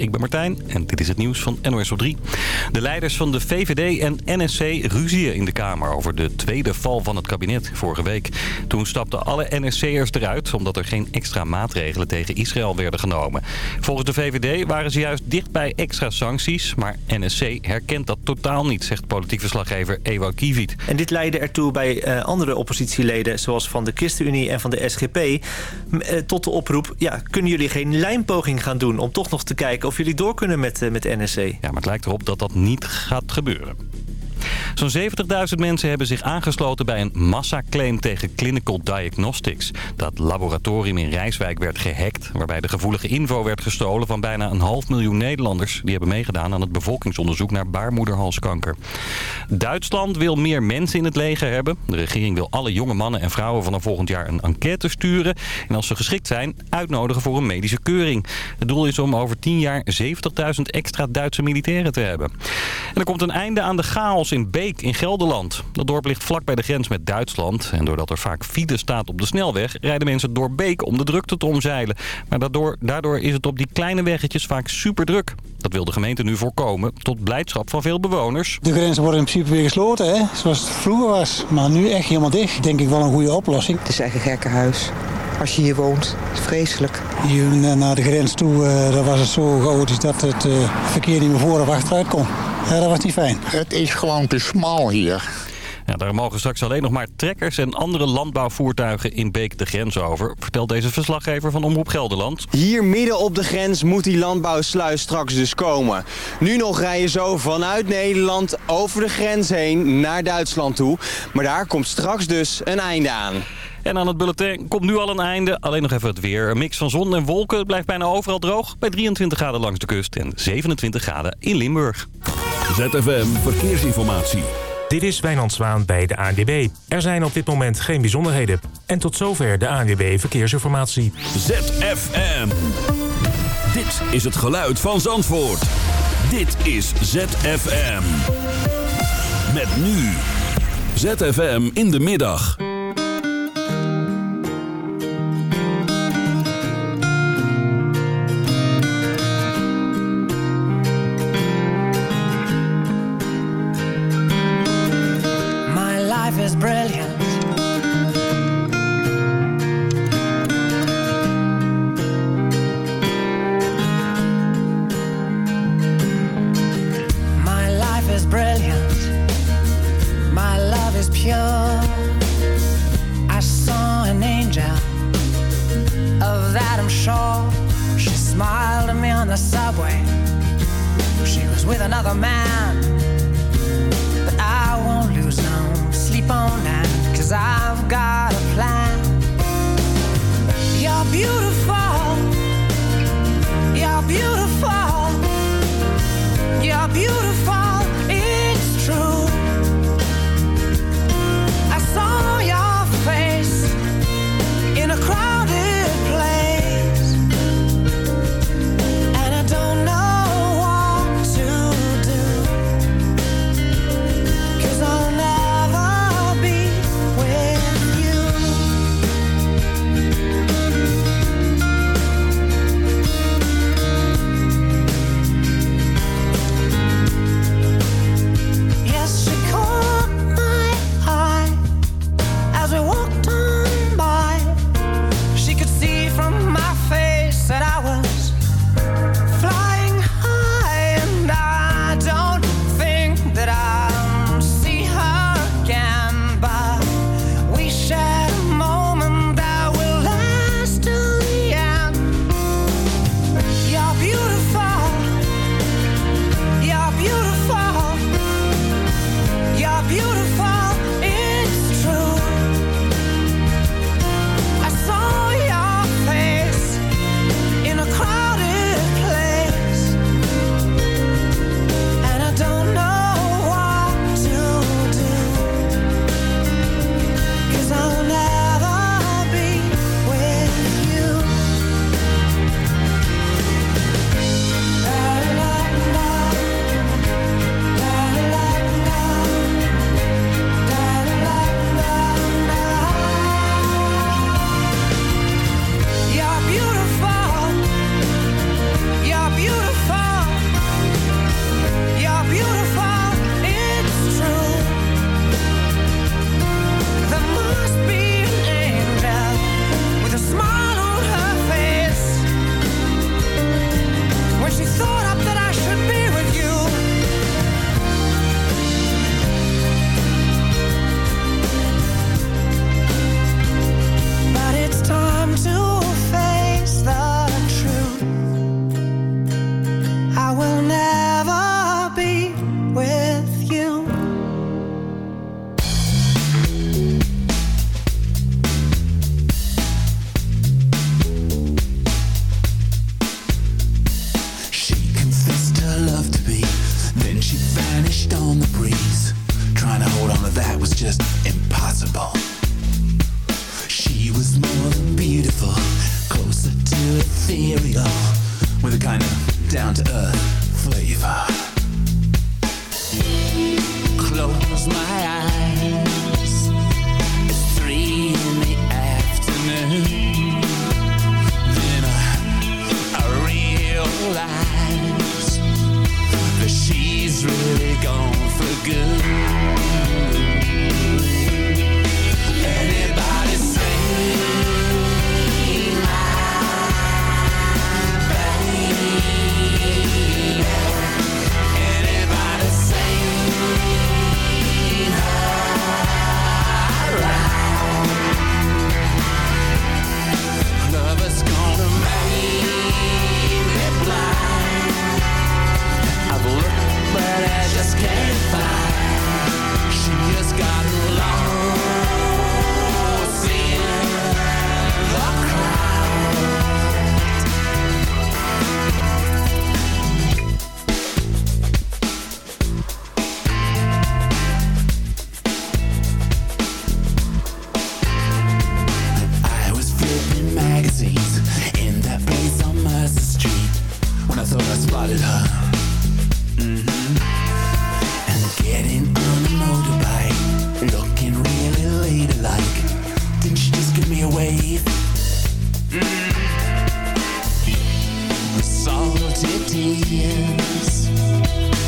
Ik ben Martijn en dit is het nieuws van NOS op 3. De leiders van de VVD en NSC ruzien in de Kamer over de tweede val van het kabinet vorige week. Toen stapten alle NSC'ers eruit omdat er geen extra maatregelen tegen Israël werden genomen. Volgens de VVD waren ze juist dicht bij extra sancties, maar NSC herkent dat totaal niet, zegt politiek verslaggever Ewout Kiviet. En dit leidde ertoe bij uh, andere oppositieleden, zoals van de ChristenUnie en van de SGP, uh, tot de oproep, ja, kunnen jullie geen lijnpoging gaan doen om toch nog te kijken of jullie door kunnen met, uh, met NSC. Ja, maar het lijkt erop dat dat niet gaat gebeuren. Zo'n 70.000 mensen hebben zich aangesloten bij een massaclaim tegen Clinical Diagnostics. Dat laboratorium in Rijswijk werd gehackt, waarbij de gevoelige info werd gestolen van bijna een half miljoen Nederlanders. Die hebben meegedaan aan het bevolkingsonderzoek naar baarmoederhalskanker. Duitsland wil meer mensen in het leger hebben. De regering wil alle jonge mannen en vrouwen vanaf volgend jaar een enquête sturen. En als ze geschikt zijn, uitnodigen voor een medische keuring. Het doel is om over 10 jaar 70.000 extra Duitse militairen te hebben. En er komt een einde aan de chaos in Beek in Gelderland. Dat dorp ligt vlak bij de grens met Duitsland. En doordat er vaak file staat op de snelweg... rijden mensen door Beek om de drukte te omzeilen. Maar daardoor, daardoor is het op die kleine weggetjes vaak super druk. Dat wil de gemeente nu voorkomen, tot blijdschap van veel bewoners. De grenzen worden in principe weer gesloten, hè? zoals het vroeger was. Maar nu echt helemaal dicht. Denk ik wel een goede oplossing. Het is echt een gekke huis. Als je hier woont, is vreselijk. Hier naar de grens toe uh, daar was het zo chaotisch dat het uh, verkeer niet meer voor of achteruit kon. Ja, dat was niet fijn. Het is gewoon te smal hier. Ja, daar mogen straks alleen nog maar trekkers en andere landbouwvoertuigen in Beek de grens over, vertelt deze verslaggever van Omroep Gelderland. Hier midden op de grens moet die landbouwsluis straks dus komen. Nu nog rijden zo vanuit Nederland over de grens heen naar Duitsland toe. Maar daar komt straks dus een einde aan. En aan het bulletin komt nu al een einde. Alleen nog even het weer. Een mix van zon en wolken. Het blijft bijna overal droog. Bij 23 graden langs de kust en 27 graden in Limburg. ZFM Verkeersinformatie. Dit is Wijnand Zwaan bij de ANWB. Er zijn op dit moment geen bijzonderheden. En tot zover de ANWB Verkeersinformatie. ZFM. Dit is het geluid van Zandvoort. Dit is ZFM. Met nu. ZFM in de middag.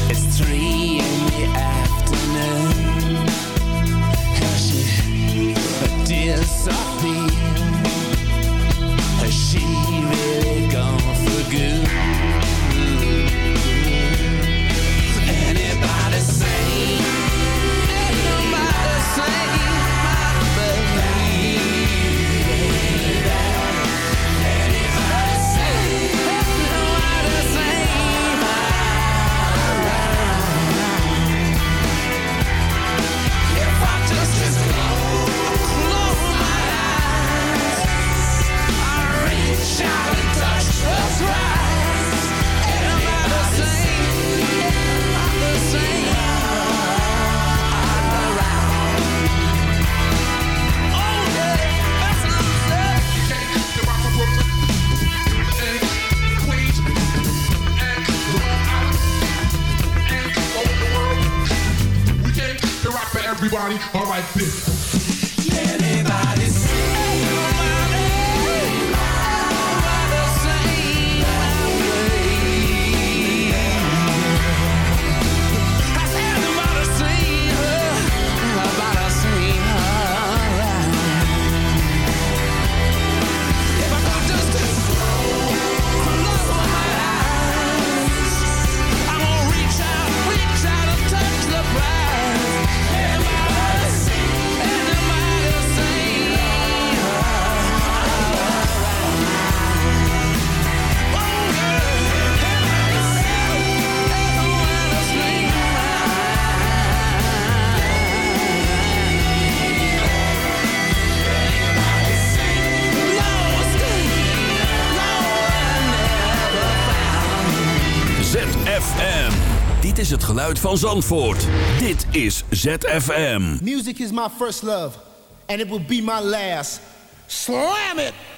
it's three in the Sophie is het geluid van Zandvoort. Dit is ZFM. Music is my first love. And it will be my last. Slam it!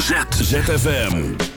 ZFM.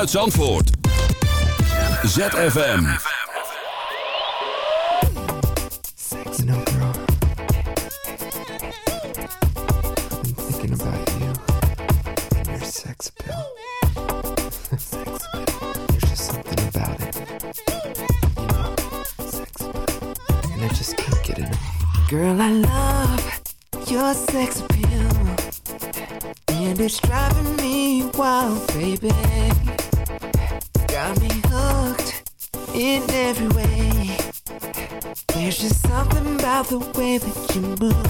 Vanuit Zandvoort. ZFM. About you sex sex just something about it. Sex. Girl, I love your sex appeal. And it's driving me wild, baby. The way that you move.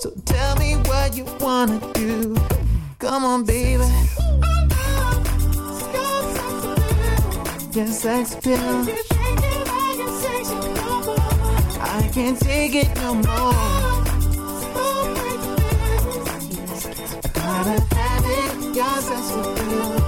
So tell me what you wanna do. Come on, baby. Your sex appeal. I can't take it no more. I gotta have it. Your sex appeal.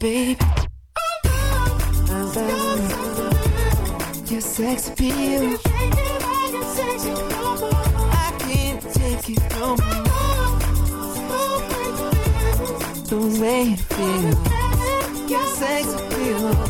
Baby? I love your sex appeal. I can't take it no more. The way it feels, your sex appeal.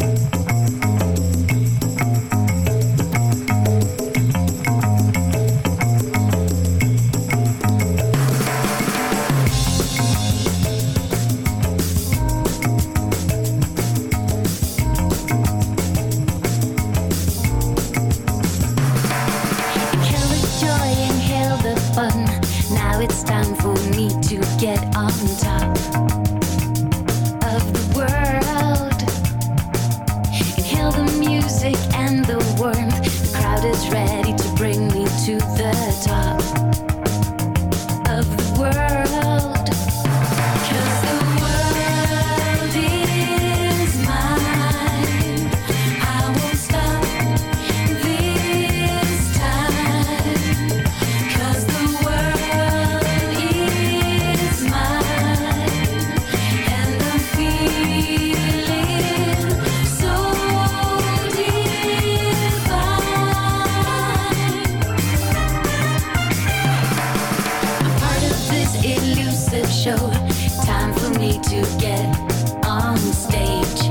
show. Time for me to get on stage.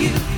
you.